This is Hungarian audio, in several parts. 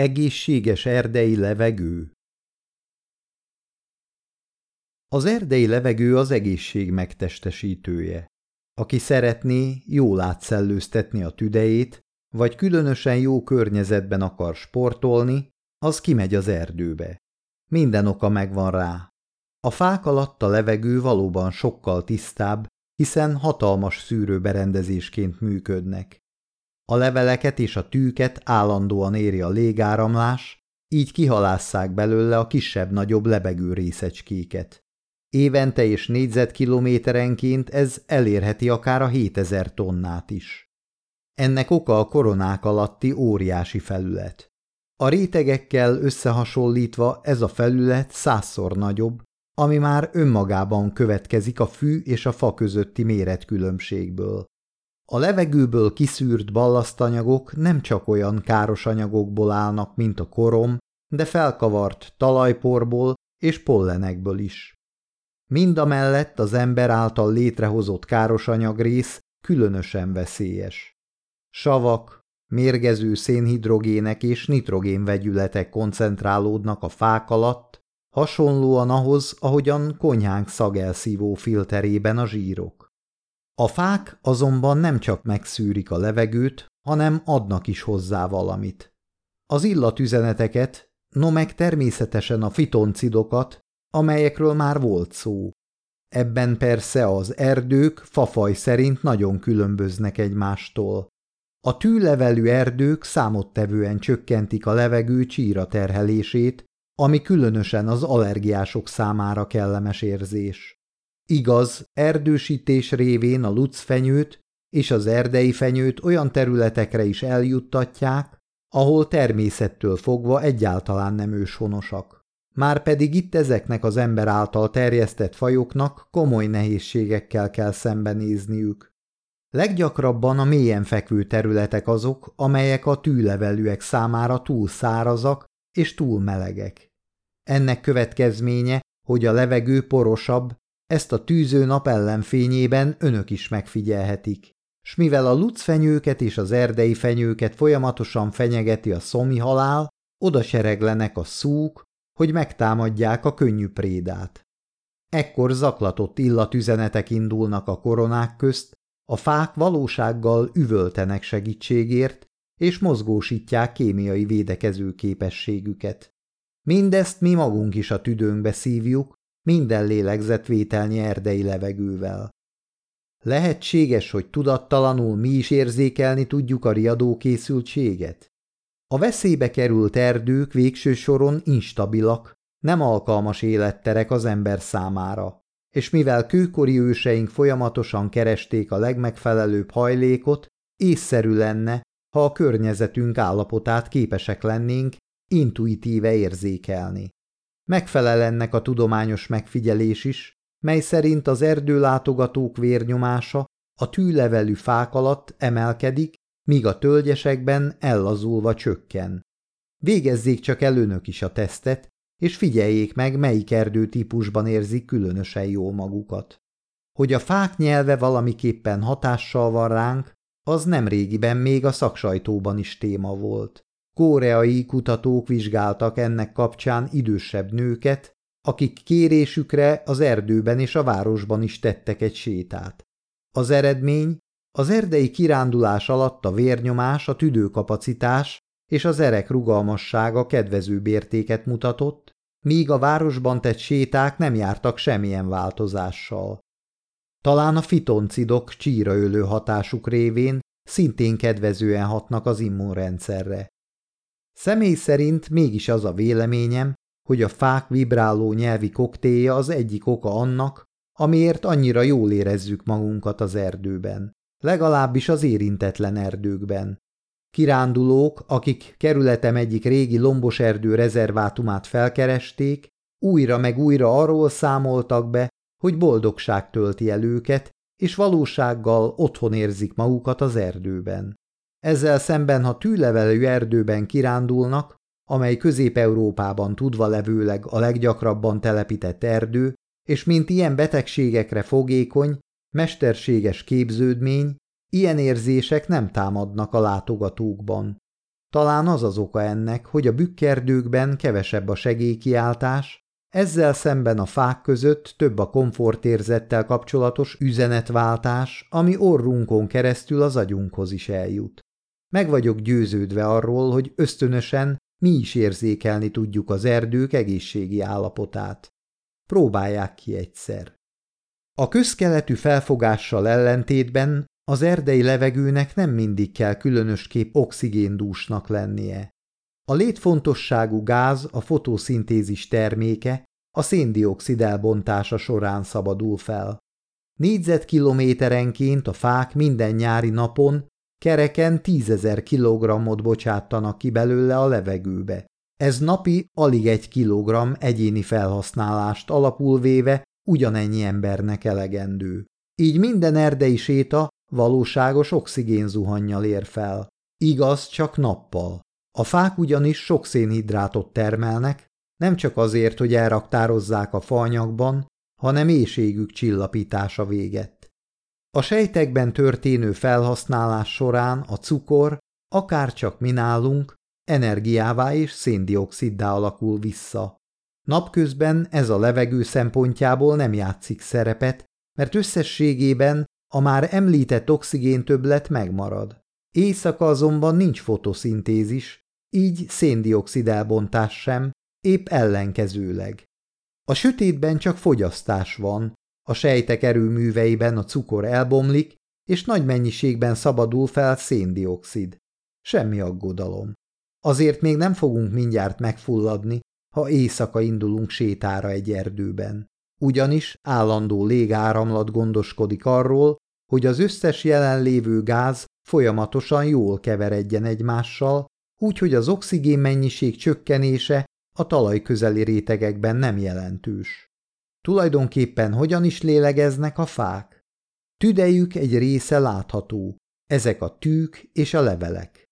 Egészséges erdei levegő Az erdei levegő az egészség megtestesítője. Aki szeretné jól átszellőztetni a tüdejét, vagy különösen jó környezetben akar sportolni, az kimegy az erdőbe. Minden oka megvan rá. A fák alatt a levegő valóban sokkal tisztább, hiszen hatalmas szűrőberendezésként működnek. A leveleket és a tűket állandóan éri a légáramlás, így kihalásszák belőle a kisebb-nagyobb lebegő részecskéket. Évente és négyzetkilométerenként ez elérheti akár a 7000 tonnát is. Ennek oka a koronák alatti óriási felület. A rétegekkel összehasonlítva ez a felület százszor nagyobb, ami már önmagában következik a fű és a fa közötti méretkülönbségből. A levegőből kiszűrt ballasztanyagok nem csak olyan káros anyagokból állnak, mint a korom, de felkavart talajporból és pollenekből is. Mind a mellett az ember által létrehozott káros anyagrész különösen veszélyes. Savak, mérgező szénhidrogének és nitrogén vegyületek koncentrálódnak a fák alatt, hasonlóan ahhoz, ahogyan konyhánk szagelszívó filterében a zsírok. A fák azonban nem csak megszűrik a levegőt, hanem adnak is hozzá valamit. Az illatüzeneteket, no meg természetesen a fitoncidokat, amelyekről már volt szó. Ebben persze az erdők fafaj szerint nagyon különböznek egymástól. A tűlevelű erdők számottevően csökkentik a levegő csíra terhelését, ami különösen az allergiások számára kellemes érzés. Igaz, erdősítés révén a lucfenyőt és az erdei fenyőt olyan területekre is eljuttatják, ahol természettől fogva egyáltalán nem őshonosak. Márpedig itt ezeknek az ember által terjesztett fajoknak komoly nehézségekkel kell szembenézniük. Leggyakrabban a mélyen fekvő területek azok, amelyek a tűlevelűek számára túl szárazak és túl melegek. Ennek következménye, hogy a levegő porosabb, ezt a tűző nap ellenfényében önök is megfigyelhetik. S mivel a lucfenyőket és az erdei fenyőket folyamatosan fenyegeti a szomi halál, oda sereglenek a szúk, hogy megtámadják a könnyű prédát. Ekkor zaklatott illatüzenetek indulnak a koronák közt, a fák valósággal üvöltenek segítségért, és mozgósítják kémiai védekező képességüket. Mindezt mi magunk is a tüdőnkbe szívjuk, minden lélegzetvételnyi erdei levegővel. Lehetséges, hogy tudattalanul mi is érzékelni tudjuk a riadó készültséget? A veszélybe került erdők végső soron instabilak, nem alkalmas életterek az ember számára, és mivel kőkori őseink folyamatosan keresték a legmegfelelőbb hajlékot, észszerű lenne, ha a környezetünk állapotát képesek lennénk intuitíve érzékelni. Megfelel ennek a tudományos megfigyelés is, mely szerint az erdőlátogatók vérnyomása a tűlevelű fák alatt emelkedik, míg a tölgyesekben ellazulva csökken. Végezzék csak el önök is a tesztet, és figyeljék meg, melyik erdőtípusban érzik különösen jól magukat. Hogy a fák nyelve valamiképpen hatással van ránk, az nem régiben még a szaksajtóban is téma volt. Koreai kutatók vizsgáltak ennek kapcsán idősebb nőket, akik kérésükre az erdőben és a városban is tettek egy sétát. Az eredmény az erdei kirándulás alatt a vérnyomás, a tüdőkapacitás és az erek rugalmassága kedvező bértéket mutatott, míg a városban tett séták nem jártak semmilyen változással. Talán a fitoncidok csíraölő hatásuk révén szintén kedvezően hatnak az immunrendszerre. Személy szerint mégis az a véleményem, hogy a fák vibráló nyelvi koktélja az egyik oka annak, amiért annyira jól érezzük magunkat az erdőben, legalábbis az érintetlen erdőkben. Kirándulók, akik kerületem egyik régi lombos erdő rezervátumát felkeresték, újra meg újra arról számoltak be, hogy boldogság tölti el őket, és valósággal otthon érzik magukat az erdőben. Ezzel szemben, ha tűlevelő erdőben kirándulnak, amely Közép-Európában tudva levőleg a leggyakrabban telepített erdő, és mint ilyen betegségekre fogékony, mesterséges képződmény, ilyen érzések nem támadnak a látogatókban. Talán az az oka ennek, hogy a bükkerdőkben kevesebb a segélykiáltás, ezzel szemben a fák között több a komfortérzettel kapcsolatos üzenetváltás, ami orrunkon keresztül az agyunkhoz is eljut. Meg vagyok győződve arról, hogy ösztönösen mi is érzékelni tudjuk az erdők egészségi állapotát. Próbálják ki egyszer. A közkeletű felfogással ellentétben az erdei levegőnek nem mindig kell különösképp oxigéndúsnak lennie. A létfontosságú gáz a fotoszintézis terméke, a széndiokszid elbontása során szabadul fel. Négyzetkilométerenként a fák minden nyári napon kereken tízezer kilogrammot bocsátanak ki belőle a levegőbe. Ez napi alig egy kilogramm egyéni felhasználást alapul véve ugyanennyi embernek elegendő. Így minden erdei séta valóságos oxigénzuhannyal ér fel. Igaz, csak nappal. A fák ugyanis sok szénhidrátot termelnek, nem csak azért, hogy elraktározzák a faanyagban, hanem éjségük csillapítása véget. A sejtekben történő felhasználás során a cukor, akárcsak mi nálunk, energiává és széndioksziddá alakul vissza. Napközben ez a levegő szempontjából nem játszik szerepet, mert összességében a már említett oxigéntöbblet megmarad. Éjszaka azonban nincs fotoszintézis, így széndiokszid elbontás sem, épp ellenkezőleg. A sötétben csak fogyasztás van, a sejtek erőműveiben a cukor elbomlik, és nagy mennyiségben szabadul fel széndiokszid. Semmi aggodalom. Azért még nem fogunk mindjárt megfulladni, ha éjszaka indulunk sétára egy erdőben. Ugyanis állandó légáramlat gondoskodik arról, hogy az összes jelenlévő gáz folyamatosan jól keveredjen egymással, úgyhogy az oxigén mennyiség csökkenése a talaj közeli rétegekben nem jelentős. Tulajdonképpen hogyan is lélegeznek a fák? Tüdejük egy része látható, ezek a tűk és a levelek.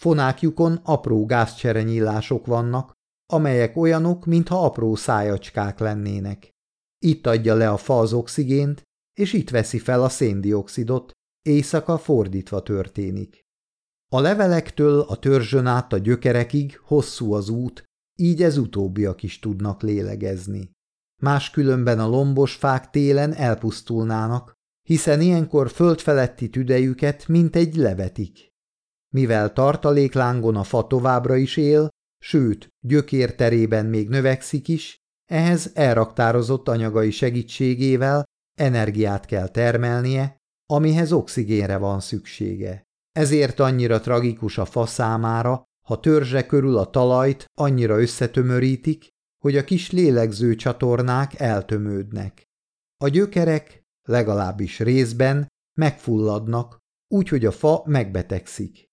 Fonákjukon apró gázcserenyillások vannak, amelyek olyanok, mintha apró szájacskák lennének. Itt adja le a fa az oxigént, és itt veszi fel a széndiokszidot, éjszaka fordítva történik. A levelektől a törzsön át a gyökerekig hosszú az út, így ez utóbbiak is tudnak lélegezni. Máskülönben a lombos fák télen elpusztulnának, hiszen ilyenkor földfeletti tüdejüket mint egy levetik. Mivel tartaléklángon a fa továbbra is él, sőt, gyökérterében még növekszik is, ehhez elraktározott anyagai segítségével energiát kell termelnie, amihez oxigénre van szüksége. Ezért annyira tragikus a fa számára, ha törzse körül a talajt annyira összetömörítik, hogy a kis lélegző csatornák eltömődnek. A gyökerek, legalábbis részben, megfulladnak, úgyhogy a fa megbetegszik.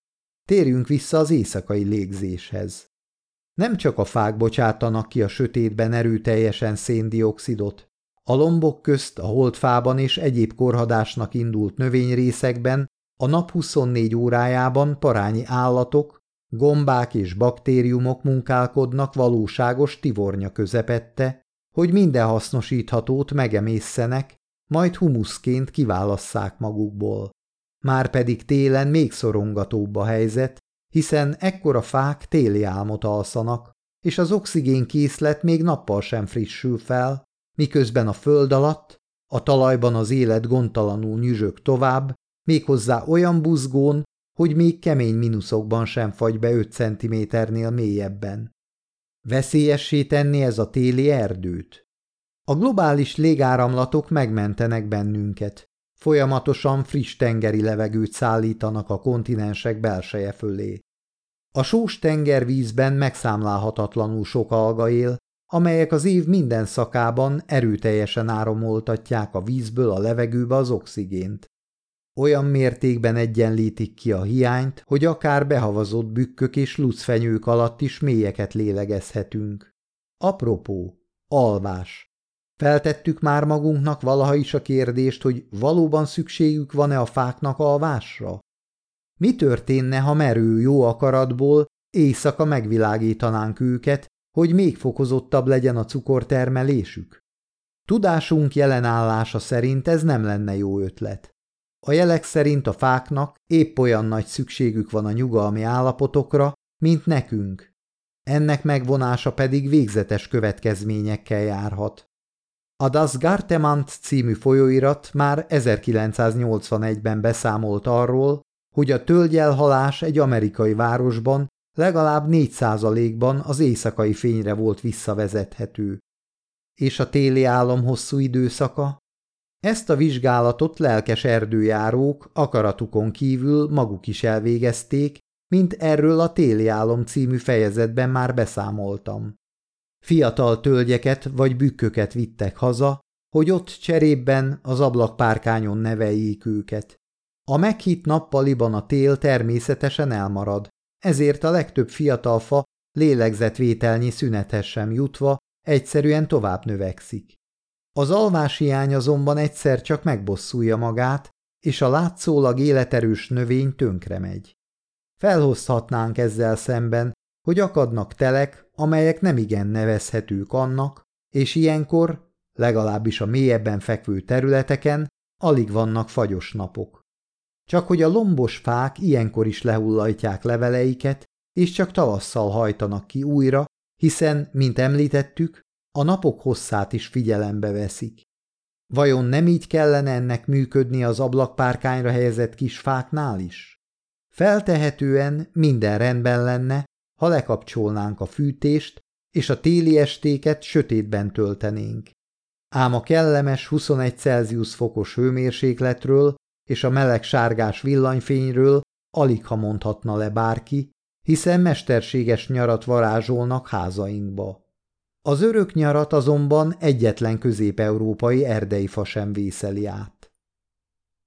Térjünk vissza az éjszakai légzéshez. Nem csak a fák bocsátanak ki a sötétben erőteljesen széndiokszidot. A lombok közt, a holdfában és egyéb korhadásnak indult növényrészekben a nap 24 órájában parányi állatok, gombák és baktériumok munkálkodnak valóságos tivornya közepette, hogy minden hasznosíthatót megemészszenek, majd humuszként kiválasszák magukból. Márpedig télen még szorongatóbb a helyzet, hiszen ekkora fák téli álmot alszanak, és az oxigénkészlet még nappal sem frissül fel, miközben a föld alatt, a talajban az élet gondtalanul nyüzsög tovább, méghozzá olyan buzgón, hogy még kemény mínuszokban sem fagy be 5 centiméternél mélyebben. Veszélyessé tenni ez a téli erdőt? A globális légáramlatok megmentenek bennünket. Folyamatosan friss tengeri levegőt szállítanak a kontinensek belseje fölé. A sós tengervízben megszámlálhatatlanul sok alga él, amelyek az év minden szakában erőteljesen áramoltatják a vízből a levegőbe az oxigént. Olyan mértékben egyenlítik ki a hiányt, hogy akár behavazott bükkök és lucfenyők alatt is mélyeket lélegezhetünk. Apropó, alvás. Feltettük már magunknak valaha is a kérdést, hogy valóban szükségük van-e a fáknak alvásra? Mi történne, ha merő jó akaratból éjszaka megvilágítanánk őket, hogy még fokozottabb legyen a cukortermelésük? Tudásunk jelenállása szerint ez nem lenne jó ötlet. A jelek szerint a fáknak épp olyan nagy szükségük van a nyugalmi állapotokra, mint nekünk. Ennek megvonása pedig végzetes következményekkel járhat. A Das Gartement című folyóirat már 1981-ben beszámolt arról, hogy a tölgyelhalás egy amerikai városban legalább 4%-ban az éjszakai fényre volt visszavezethető. És a téli álom hosszú időszaka? Ezt a vizsgálatot lelkes erdőjárók akaratukon kívül maguk is elvégezték, mint erről a téli álom című fejezetben már beszámoltam. Fiatal tölgyeket vagy bükköket vittek haza, hogy ott cserében az ablakpárkányon neveljék őket. A meghitt nappaliban a tél természetesen elmarad, ezért a legtöbb fiatal fa lélegzetvételnyi szünethez sem jutva egyszerűen tovább növekszik. Az alváshiány azonban egyszer csak megbosszulja magát, és a látszólag életerős növény tönkre megy. Felhozhatnánk ezzel szemben, hogy akadnak telek, amelyek nem igen nevezhetők annak, és ilyenkor, legalábbis a mélyebben fekvő területeken, alig vannak fagyos napok. Csak hogy a lombos fák ilyenkor is lehullajtják leveleiket, és csak tavasszal hajtanak ki újra, hiszen, mint említettük, a napok hosszát is figyelembe veszik. Vajon nem így kellene ennek működni az ablakpárkányra helyezett kis fáknál is? Feltehetően minden rendben lenne, ha lekapcsolnánk a fűtést, és a téli estéket sötétben töltenénk. Ám a kellemes 21 Celsius fokos hőmérsékletről és a meleg sárgás villanyfényről alig ha mondhatna le bárki, hiszen mesterséges nyarat varázsolnak házainkba. Az örök nyarat azonban egyetlen közép-európai erdei fa sem vészeli át.